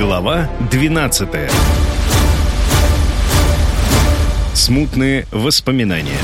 Глава 12. Смутные воспоминания.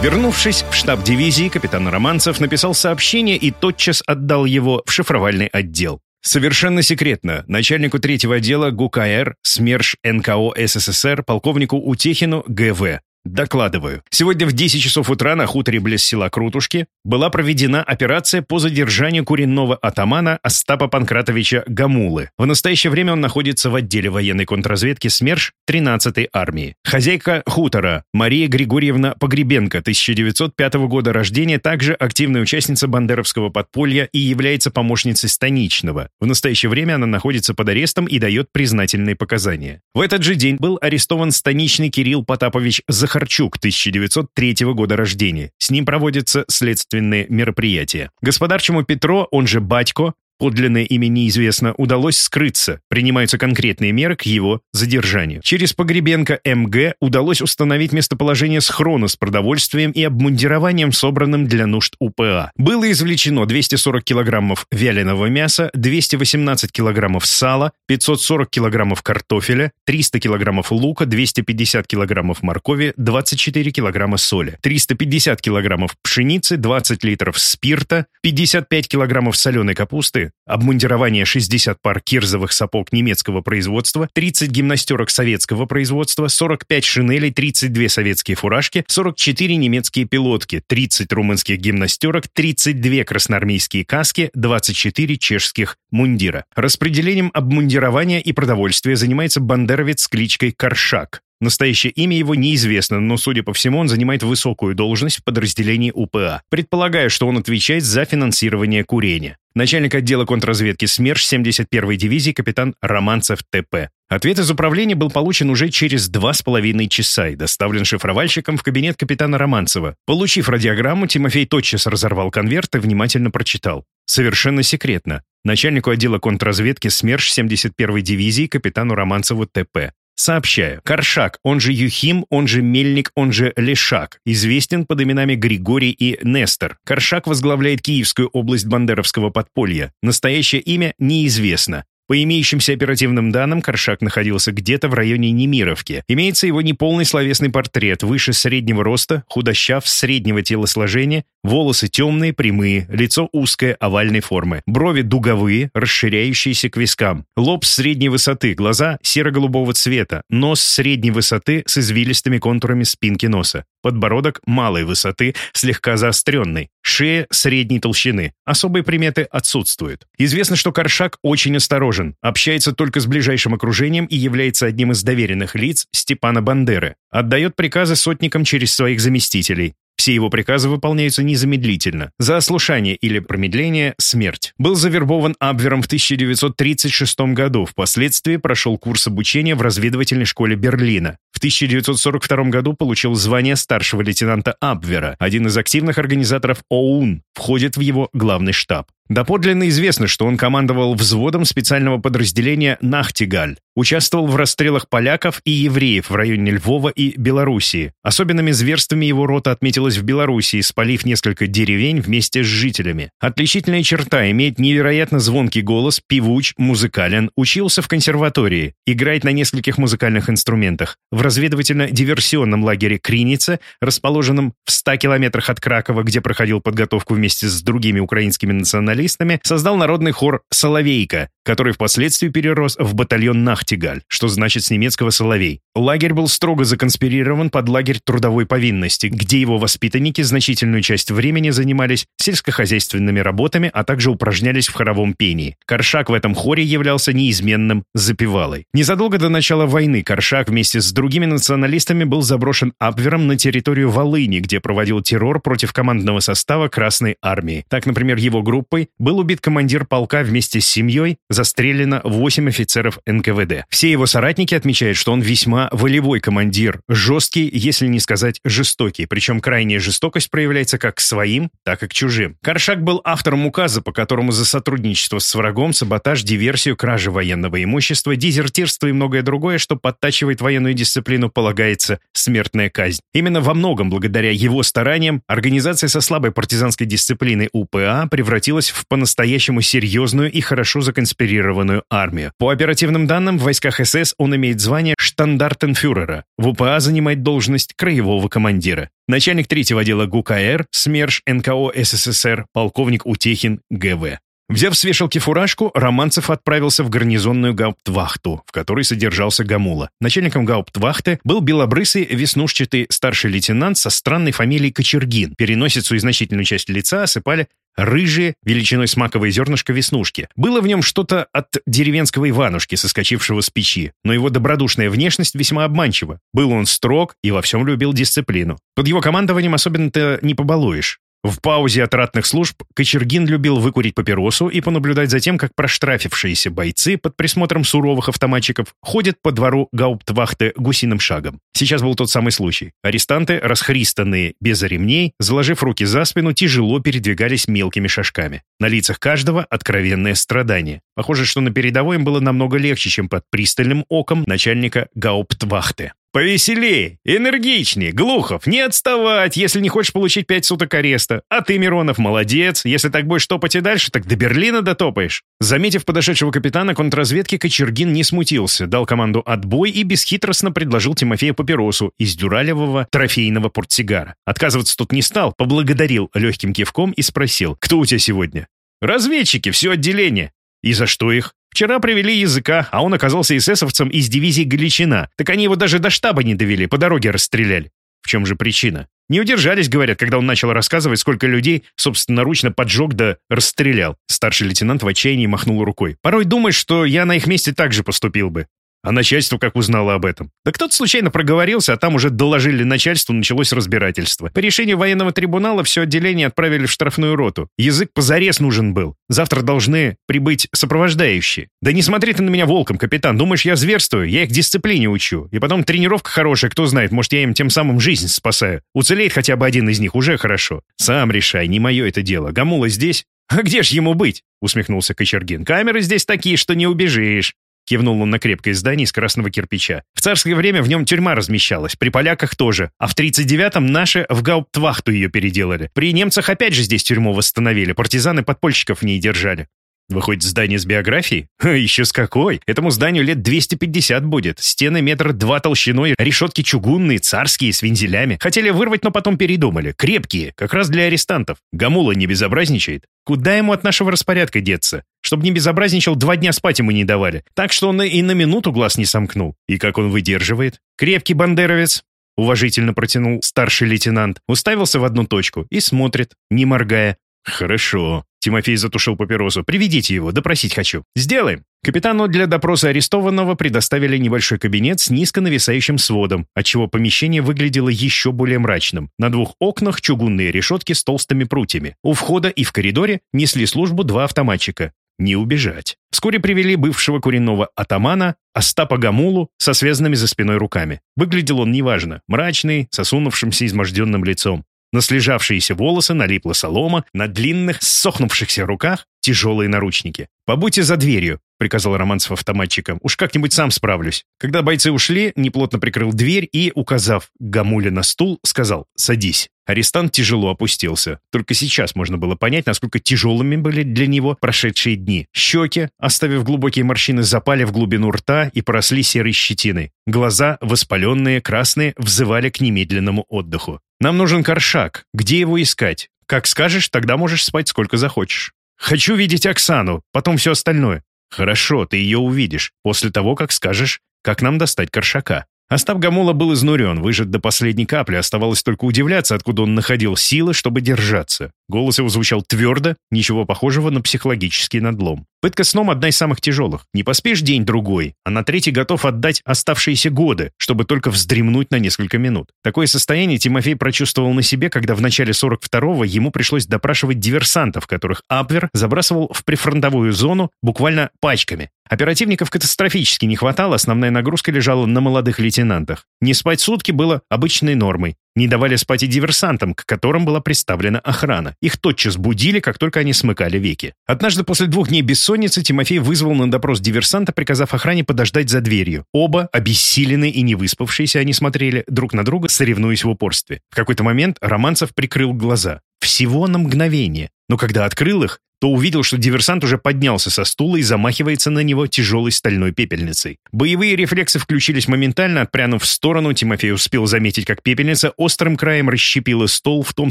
Вернувшись в штаб дивизии, капитан Романцев написал сообщение и тотчас отдал его в шифровальный отдел. Совершенно секретно начальнику третьего отдела ГУКР СМЕРШ НКО СССР полковнику Утехину ГВ Докладываю. Сегодня в 10 часов утра на хуторе близ села Крутушки была проведена операция по задержанию куренного атамана Остапа Панкратовича Гамулы. В настоящее время он находится в отделе военной контрразведки СМЕРШ 13-й армии. Хозяйка хутора Мария Григорьевна Погребенко, 1905 года рождения, также активная участница бандеровского подполья и является помощницей Станичного. В настоящее время она находится под арестом и дает признательные показания. В этот же день был арестован станичный Кирилл Потапович Захаров Захарчук, 1903 года рождения. С ним проводятся следственные мероприятия. Господарчему Петро, он же Батько, подлинное имя неизвестно, удалось скрыться, принимаются конкретные меры к его задержанию. Через Погребенко МГ удалось установить местоположение схрона с продовольствием и обмундированием, собранным для нужд УПА. Было извлечено 240 килограммов вяленого мяса, 218 килограммов сала, 540 килограммов картофеля, 300 килограммов лука, 250 килограммов моркови, 24 килограмма соли, 350 килограммов пшеницы, 20 литров спирта, 55 килограммов соленой капусты, обмундирование 60 пар кирзовых сапог немецкого производства, 30 гимнастерок советского производства, 45 шинелей, 32 советские фуражки, 44 немецкие пилотки, 30 румынских гимнастерок, 32 красноармейские каски, 24 чешских мундира. Распределением обмундирования и продовольствия занимается бандеровец с кличкой Коршак. Настоящее имя его неизвестно, но, судя по всему, он занимает высокую должность в подразделении УПА. Предполагаю, что он отвечает за финансирование курения. Начальник отдела контрразведки СМЕРШ 71-й дивизии капитан Романцев ТП. Ответ из управления был получен уже через два с половиной часа и доставлен шифровальщиком в кабинет капитана Романцева. Получив радиограмму, Тимофей тотчас разорвал конверт и внимательно прочитал. Совершенно секретно. Начальнику отдела контрразведки СМЕРШ 71-й дивизии капитану Романцеву ТП. Сообщаю, Коршак, он же Юхим, он же Мельник, он же Лешак, известен под именами Григорий и Нестор. Коршак возглавляет Киевскую область бандеровского подполья. Настоящее имя неизвестно. По имеющимся оперативным данным, Коршак находился где-то в районе Немировки. Имеется его неполный словесный портрет, выше среднего роста, худощав, среднего телосложения, волосы темные, прямые, лицо узкое, овальной формы, брови дуговые, расширяющиеся к вискам, лоб средней высоты, глаза серо-голубого цвета, нос средней высоты с извилистыми контурами спинки носа, подбородок малой высоты, слегка заостренный, шея средней толщины. Особые приметы отсутствуют. Известно, что Коршак очень осторожен, общается только с ближайшим окружением и является одним из доверенных лиц Степана Бандеры. Отдает приказы сотникам через своих заместителей. Все его приказы выполняются незамедлительно. За ослушание или промедление – смерть. Был завербован Абвером в 1936 году, впоследствии прошел курс обучения в разведывательной школе Берлина. В 1942 году получил звание старшего лейтенанта Абвера, один из активных организаторов ОУН, входит в его главный штаб. Доподлинно известно, что он командовал взводом специального подразделения «Нахтигаль», участвовал в расстрелах поляков и евреев в районе Львова и Белоруссии. Особенными зверствами его рота отметилась в Белоруссии, спалив несколько деревень вместе с жителями. Отличительная черта – имеет невероятно звонкий голос, певуч, музыкален, учился в консерватории, играет на нескольких музыкальных инструментах. В разведывательно-диверсионном лагере Криница, расположенном в 100 километрах от Кракова, где проходил подготовку вместе с другими украинскими националистами, националистами, создал народный хор «Соловейка», который впоследствии перерос в батальон «Нахтигаль», что значит с немецкого «Соловей». Лагерь был строго законспирирован под лагерь трудовой повинности, где его воспитанники значительную часть времени занимались сельскохозяйственными работами, а также упражнялись в хоровом пении. Коршак в этом хоре являлся неизменным запевалой. Незадолго до начала войны Коршак вместе с другими националистами был заброшен Абвером на территорию Волыни, где проводил террор против командного состава Красной Армии. Так, например, его группой был убит командир полка вместе с семьей, застрелено 8 офицеров НКВД. Все его соратники отмечают, что он весьма волевой командир, жесткий, если не сказать жестокий, причем крайняя жестокость проявляется как к своим, так и к чужим. Каршак был автором указа, по которому за сотрудничество с врагом, саботаж, диверсию, кражи военного имущества, дезертирство и многое другое, что подтачивает военную дисциплину, полагается смертная казнь. Именно во многом благодаря его стараниям организация со слабой партизанской дисциплиной УПА превратилась в в по-настоящему серьезную и хорошо законспирированную армию. По оперативным данным, в войсках СС он имеет звание штандартенфюрера. В УПА занимает должность краевого командира. Начальник третьего отдела ГУКР, СМЕРШ НКО СССР, полковник Утехин ГВ. Взяв с вешалки фуражку, Романцев отправился в гарнизонную гауптвахту, в которой содержался Гамула. Начальником гауптвахты был белобрысый веснушчатый старший лейтенант со странной фамилией Кочергин. Переносицу и значительную часть лица осыпали рыжие, величиной с маковое зернышко веснушки. Было в нем что-то от деревенского Иванушки, соскочившего с печи, но его добродушная внешность весьма обманчива. Был он строг и во всем любил дисциплину. Под его командованием особенно-то не побалуешь. В паузе от ратных служб Кочергин любил выкурить папиросу и понаблюдать за тем, как проштрафившиеся бойцы под присмотром суровых автоматчиков ходят по двору гауптвахты гусиным шагом. Сейчас был тот самый случай. Арестанты, расхристанные без ремней, заложив руки за спину, тяжело передвигались мелкими шажками. На лицах каждого откровенное страдание. Похоже, что на передовой им было намного легче, чем под пристальным оком начальника гауптвахты. «Повеселее, энергичнее, Глухов, не отставать, если не хочешь получить пять суток ареста. А ты, Миронов, молодец. Если так будешь топать и дальше, так до Берлина дотопаешь». Заметив подошедшего капитана контрразведки, Кочергин не смутился, дал команду «отбой» и бесхитростно предложил Тимофею папиросу из дюралевого трофейного портсигара. Отказываться тут не стал, поблагодарил легким кивком и спросил «Кто у тебя сегодня?» «Разведчики, все отделение». «И за что их?» Вчера привели языка, а он оказался эсэсовцем из дивизии Галичина. Так они его даже до штаба не довели, по дороге расстреляли. В чем же причина? Не удержались, говорят, когда он начал рассказывать, сколько людей собственноручно поджег да расстрелял. Старший лейтенант в отчаянии махнул рукой. Порой думаешь, что я на их месте так же поступил бы. А начальство как узнало об этом? Да кто-то случайно проговорился, а там уже доложили начальству, началось разбирательство. По решению военного трибунала все отделение отправили в штрафную роту. Язык позарез нужен был. Завтра должны прибыть сопровождающие. Да не смотри ты на меня волком, капитан. Думаешь, я зверствую? Я их дисциплине учу. И потом тренировка хорошая, кто знает, может, я им тем самым жизнь спасаю. Уцелеет хотя бы один из них, уже хорошо. Сам решай, не мое это дело. Гамула здесь? «А где ж ему быть?» — усмехнулся Кочергин. «Камеры здесь такие, что не убежишь». Кивнул он на крепкое здание из красного кирпича. В царское время в нем тюрьма размещалась, при поляках тоже, а в 39-м наши в гауптвахту ее переделали. При немцах опять же здесь тюрьму восстановили, партизаны подпольщиков в ней держали. Выходит, здание с биографией? Ха, еще с какой? Этому зданию лет 250 будет. Стены метр два толщиной, решетки чугунные, царские, с вензелями. Хотели вырвать, но потом передумали. Крепкие, как раз для арестантов. Гамула не безобразничает. Куда ему от нашего распорядка деться? Чтобы не безобразничал, два дня спать ему не давали. Так что он и на минуту глаз не сомкнул. И как он выдерживает? Крепкий бандеровец. Уважительно протянул старший лейтенант. Уставился в одну точку и смотрит, не моргая. «Хорошо». Тимофей затушил папиросу. «Приведите его, допросить хочу». «Сделаем». Капитану для допроса арестованного предоставили небольшой кабинет с низко нависающим сводом, отчего помещение выглядело еще более мрачным. На двух окнах чугунные решетки с толстыми прутьями. У входа и в коридоре несли службу два автоматчика. Не убежать. Вскоре привели бывшего куренного атамана Остапа Гамулу со связанными за спиной руками. Выглядел он неважно, мрачный, с осунувшимся изможденным лицом. На слежавшиеся волосы налипла солома, на длинных, сохнувшихся руках тяжелые наручники. «Побудьте за дверью», — приказал Романцев автоматчикам. «Уж как-нибудь сам справлюсь». Когда бойцы ушли, неплотно прикрыл дверь и, указав Гамуле на стул, сказал «Садись». Арестант тяжело опустился. Только сейчас можно было понять, насколько тяжелыми были для него прошедшие дни. Щеки, оставив глубокие морщины, запали в глубину рта и поросли серой щетиной. Глаза, воспаленные, красные, взывали к немедленному отдыху. «Нам нужен коршак. Где его искать? Как скажешь, тогда можешь спать сколько захочешь». «Хочу видеть Оксану, потом все остальное». «Хорошо, ты ее увидишь, после того, как скажешь, как нам достать коршака». Остап Гамула был изнурен, выжат до последней капли, оставалось только удивляться, откуда он находил силы, чтобы держаться. Голос его звучал твердо, ничего похожего на психологический надлом. Пытка сном одна из самых тяжелых. Не поспишь день-другой, а на третий готов отдать оставшиеся годы, чтобы только вздремнуть на несколько минут. Такое состояние Тимофей прочувствовал на себе, когда в начале 42-го ему пришлось допрашивать диверсантов, которых Абвер забрасывал в прифронтовую зону буквально пачками. Оперативников катастрофически не хватало, основная нагрузка лежала на молодых лейтенантах. Не спать сутки было обычной нормой. Не давали спать и диверсантам, к которым была представлена охрана. Их тотчас будили, как только они смыкали веки. Однажды после двух дней бессонницы Тимофей вызвал на допрос диверсанта, приказав охране подождать за дверью. Оба, обессиленные и не выспавшиеся, они смотрели друг на друга, соревнуясь в упорстве. В какой-то момент Романцев прикрыл глаза. Всего на мгновение. Но когда открыл их, то увидел, что диверсант уже поднялся со стула и замахивается на него тяжелой стальной пепельницей. Боевые рефлексы включились моментально, отпрянув в сторону, Тимофей успел заметить, как пепельница острым краем расщепила стол в том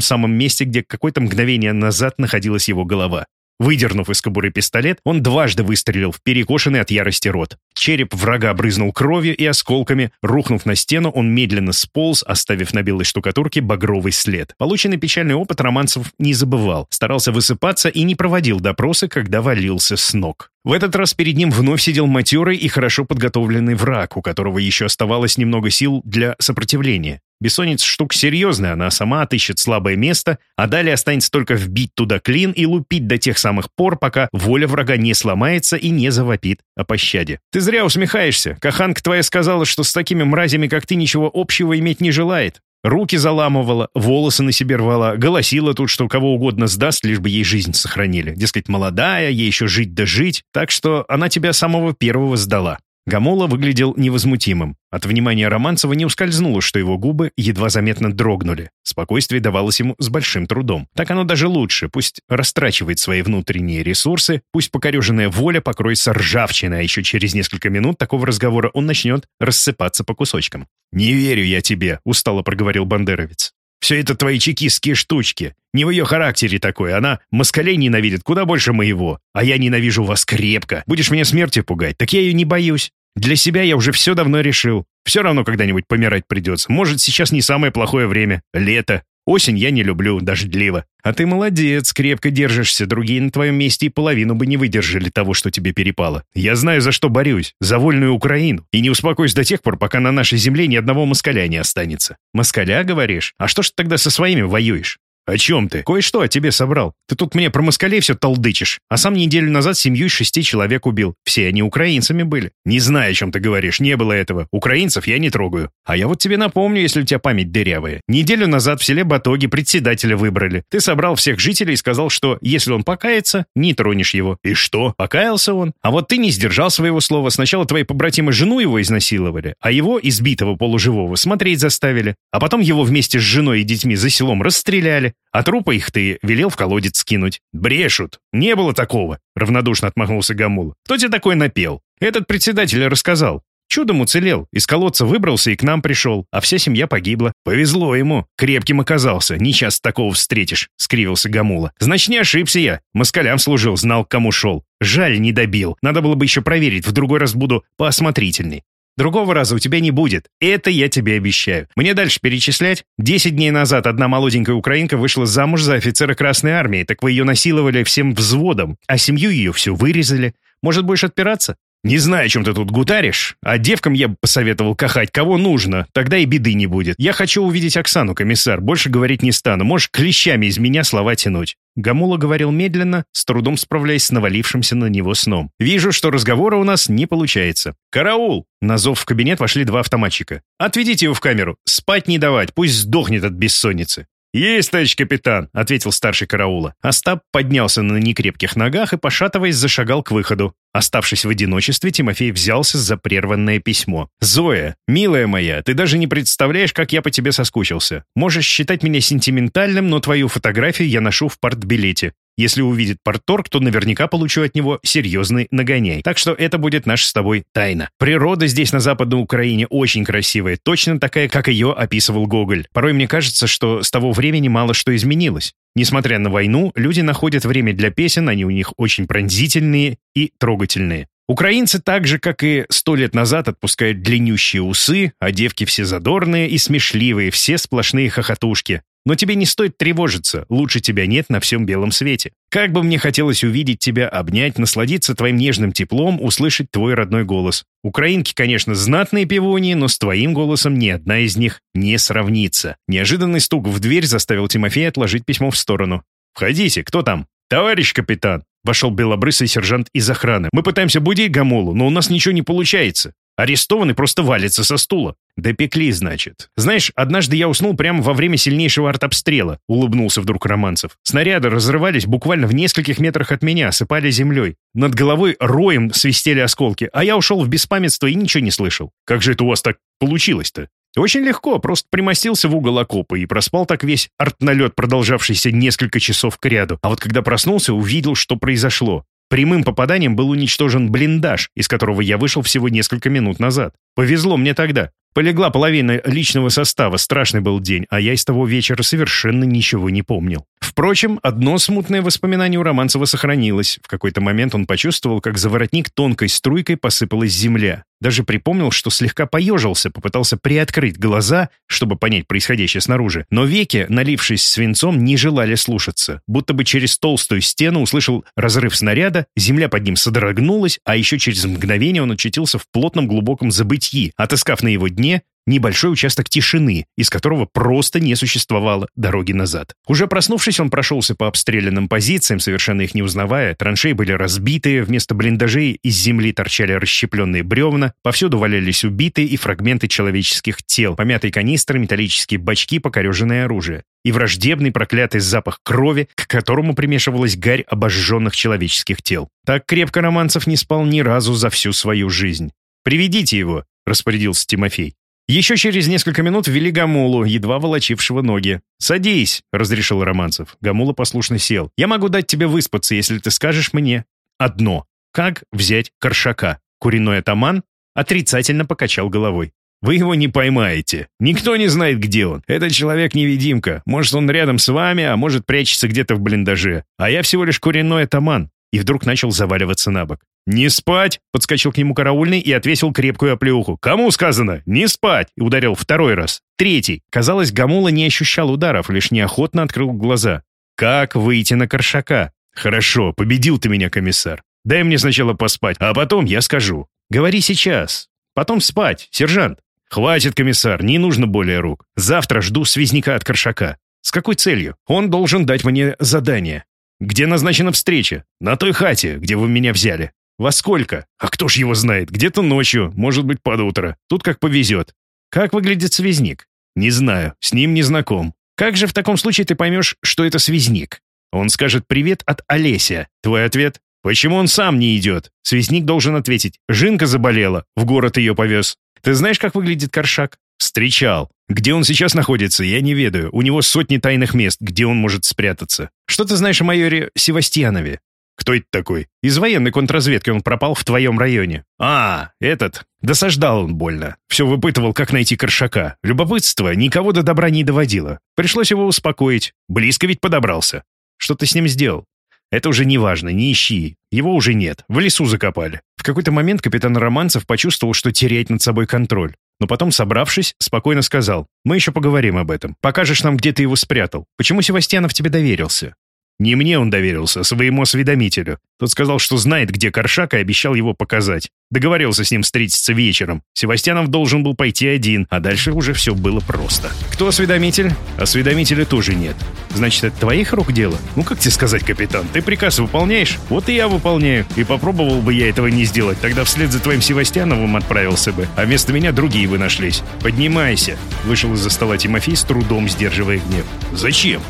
самом месте, где какое-то мгновение назад находилась его голова. Выдернув из кобуры пистолет, он дважды выстрелил в перекошенный от ярости рот. Череп врага брызнул кровью и осколками. Рухнув на стену, он медленно сполз, оставив на белой штукатурке багровый след. Полученный печальный опыт Романцев не забывал. Старался высыпаться и не проводил допросы, когда валился с ног. В этот раз перед ним вновь сидел матерый и хорошо подготовленный враг, у которого еще оставалось немного сил для сопротивления. Бессонница штука серьезная, она сама отыщет слабое место, а далее останется только вбить туда клин и лупить до тех самых пор, пока воля врага не сломается и не завопит о пощаде. Ты зря усмехаешься. Каханка твоя сказала, что с такими мразями, как ты, ничего общего иметь не желает. Руки заламывала, волосы на себе рвала, голосила тут, что кого угодно сдаст, лишь бы ей жизнь сохранили. Дескать, молодая, ей еще жить да жить, так что она тебя самого первого сдала. Гамола выглядел невозмутимым. От внимания Романцева не ускользнуло, что его губы едва заметно дрогнули. Спокойствие давалось ему с большим трудом. Так оно даже лучше. Пусть растрачивает свои внутренние ресурсы, пусть покореженная воля покроется ржавчиной, а еще через несколько минут такого разговора он начнет рассыпаться по кусочкам. «Не верю я тебе», — устало проговорил бандеровец. Все это твои чекистские штучки. Не в ее характере такой. Она москалей ненавидит куда больше моего. А я ненавижу вас крепко. Будешь меня смерти пугать, так я ее не боюсь. Для себя я уже все давно решил. Все равно когда-нибудь помирать придется. Может, сейчас не самое плохое время. Лето. Осень я не люблю, дождливо. А ты молодец, крепко держишься. Другие на твоем месте и половину бы не выдержали того, что тебе перепало. Я знаю, за что борюсь. За вольную Украину. И не успокоюсь до тех пор, пока на нашей земле ни одного москаля не останется. Москаля, говоришь? А что ж ты тогда со своими воюешь? «О чем ты? Кое-что о тебе собрал. Ты тут мне про москалей все толдычишь, а сам неделю назад семью из шести человек убил. Все они украинцами были. Не знаю, о чем ты говоришь, не было этого. Украинцев я не трогаю. А я вот тебе напомню, если у тебя память дырявая. Неделю назад в селе Батоги председателя выбрали. Ты собрал всех жителей и сказал, что если он покается, не тронешь его. И что? Покаялся он? А вот ты не сдержал своего слова. Сначала твои побратимы жену его изнасиловали, а его, избитого полуживого, смотреть заставили. А потом его вместе с женой и детьми за селом расстреляли. А трупы их ты велел в колодец скинуть. Брешут. Не было такого. Равнодушно отмахнулся Гамула. Кто тебе такой напел? Этот председатель рассказал. Чудом уцелел, из колодца выбрался и к нам пришел, а вся семья погибла. Повезло ему, крепким оказался, не часто такого встретишь», — скривился Гамула. «Значит, не ошибся я. Москалям служил, знал, к кому шел. Жаль, не добил. Надо было бы еще проверить, в другой раз буду поосмотрительней». Другого раза у тебя не будет. Это я тебе обещаю. Мне дальше перечислять? Десять дней назад одна молоденькая украинка вышла замуж за офицера Красной Армии, так вы ее насиловали всем взводом, а семью ее все вырезали. Может, будешь отпираться? Не знаю, чем ты тут гутаришь, а девкам я бы посоветовал кахать кого нужно, тогда и беды не будет. Я хочу увидеть Оксану, комиссар, больше говорить не стану, можешь клещами из меня слова тянуть». Гамула говорил медленно, с трудом справляясь с навалившимся на него сном. «Вижу, что разговора у нас не получается. Караул!» На зов в кабинет вошли два автоматчика. «Отведите его в камеру. Спать не давать, пусть сдохнет от бессонницы». «Есть, товарищ капитан», — ответил старший караула. Остап поднялся на некрепких ногах и, пошатываясь, зашагал к выходу. Оставшись в одиночестве, Тимофей взялся за прерванное письмо. «Зоя, милая моя, ты даже не представляешь, как я по тебе соскучился. Можешь считать меня сентиментальным, но твою фотографию я ношу в партбилете. Если увидит порторг, то наверняка получу от него серьезный нагоняй. Так что это будет наша с тобой тайна. Природа здесь, на Западной Украине, очень красивая, точно такая, как ее описывал Гоголь. Порой мне кажется, что с того времени мало что изменилось. Несмотря на войну, люди находят время для песен, они у них очень пронзительные и трогательные. Украинцы так же, как и сто лет назад, отпускают длиннющие усы, а девки все задорные и смешливые, все сплошные хохотушки. Но тебе не стоит тревожиться, лучше тебя нет на всем белом свете. Как бы мне хотелось увидеть тебя, обнять, насладиться твоим нежным теплом, услышать твой родной голос. Украинки, конечно, знатные пивуньи, но с твоим голосом ни одна из них не сравнится. Неожиданный стук в дверь заставил Тимофея отложить письмо в сторону. «Входите, кто там?» «Товарищ капитан!» Вошел белобрысый сержант из охраны. «Мы пытаемся будить Гамолу, но у нас ничего не получается. Арестованный просто валится со стула. Допекли, значит. Знаешь, однажды я уснул прямо во время сильнейшего артобстрела, улыбнулся вдруг Романцев. Снаряды разрывались буквально в нескольких метрах от меня, осыпали землей. Над головой роем свистели осколки, а я ушел в беспамятство и ничего не слышал. Как же это у вас так получилось-то? Очень легко, просто примостился в угол окопа и проспал так весь артналет, продолжавшийся несколько часов к ряду. А вот когда проснулся, увидел, что произошло. Прямым попаданием был уничтожен блиндаж, из которого я вышел всего несколько минут назад. Повезло мне тогда. Полегла половина личного состава, страшный был день, а я из того вечера совершенно ничего не помнил. Впрочем, одно смутное воспоминание у Романцева сохранилось. В какой-то момент он почувствовал, как за воротник тонкой струйкой посыпалась земля. Даже припомнил, что слегка поежился, попытался приоткрыть глаза, чтобы понять происходящее снаружи. Но веки, налившись свинцом, не желали слушаться. Будто бы через толстую стену услышал разрыв снаряда, земля под ним содрогнулась, а еще через мгновение он очутился в плотном глубоком забытии, отыскав на его дне небольшой участок тишины, из которого просто не существовало дороги назад. Уже проснувшись, он прошелся по обстрелянным позициям, совершенно их не узнавая. Траншеи были разбитые, вместо блиндажей из земли торчали расщепленные бревна, повсюду валялись убитые и фрагменты человеческих тел, помятые канистры, металлические бачки, покореженное оружие и враждебный проклятый запах крови, к которому примешивалась гарь обожженных человеческих тел. Так крепко Романцев не спал ни разу за всю свою жизнь. «Приведите его», — распорядился Тимофей. Еще через несколько минут ввели Гамулу, едва волочившего ноги. «Садись», — разрешил Романцев. Гамула послушно сел. «Я могу дать тебе выспаться, если ты скажешь мне одно. Как взять Коршака?» Куриной атаман отрицательно покачал головой. «Вы его не поймаете. Никто не знает, где он. Этот человек-невидимка. Может, он рядом с вами, а может, прячется где-то в блиндаже. А я всего лишь куриной атаман». И вдруг начал заваливаться на бок. «Не спать!» — подскочил к нему караульный и отвесил крепкую оплеуху. «Кому сказано? Не спать!» — и ударил второй раз. Третий. Казалось, Гамула не ощущал ударов, лишь неохотно открыл глаза. «Как выйти на Коршака?» «Хорошо, победил ты меня, комиссар. Дай мне сначала поспать, а потом я скажу. Говори сейчас. Потом спать, сержант». «Хватит, комиссар, не нужно более рук. Завтра жду связняка от Коршака. С какой целью? Он должен дать мне задание. Где назначена встреча? На той хате, где вы меня взяли. Во сколько? А кто ж его знает? Где-то ночью, может быть, под утро. Тут как повезет. Как выглядит связник? Не знаю, с ним не знаком. Как же в таком случае ты поймешь, что это связник? Он скажет «Привет от Олеся». Твой ответ? Почему он сам не идет? Связник должен ответить «Жинка заболела, в город ее повез». Ты знаешь, как выглядит Коршак? Встречал. Где он сейчас находится, я не ведаю. У него сотни тайных мест, где он может спрятаться. Что ты знаешь о майоре Севастьянове? «Кто это такой?» «Из военной контрразведки он пропал в твоем районе». «А, этот. Досаждал он больно. Все выпытывал, как найти Коршака. Любопытство никого до добра не доводило. Пришлось его успокоить. Близко ведь подобрался. Что ты с ним сделал?» «Это уже не важно, не ищи. Его уже нет. В лесу закопали». В какой-то момент капитан Романцев почувствовал, что теряет над собой контроль. Но потом, собравшись, спокойно сказал, «Мы еще поговорим об этом. Покажешь нам, где ты его спрятал. Почему Севастьянов тебе доверился?» Не мне он доверился, а своему осведомителю. Тот сказал, что знает, где Коршак, и обещал его показать. Договорился с ним встретиться вечером. Севастьянов должен был пойти один, а дальше уже все было просто. Кто осведомитель? Осведомителя тоже нет. Значит, это твоих рук дело? Ну, как тебе сказать, капитан? Ты приказ выполняешь? Вот и я выполняю. И попробовал бы я этого не сделать. Тогда вслед за твоим Севастьяновым отправился бы. А вместо меня другие бы нашлись. Поднимайся. Вышел из-за стола Тимофей с трудом сдерживая гнев. Зачем?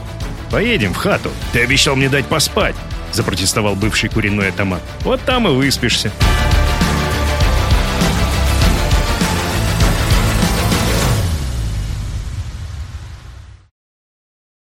Поедем в хату. Ты обещал мне дать поспать, запротестовал бывший куриной атаман. Вот там и выспишься.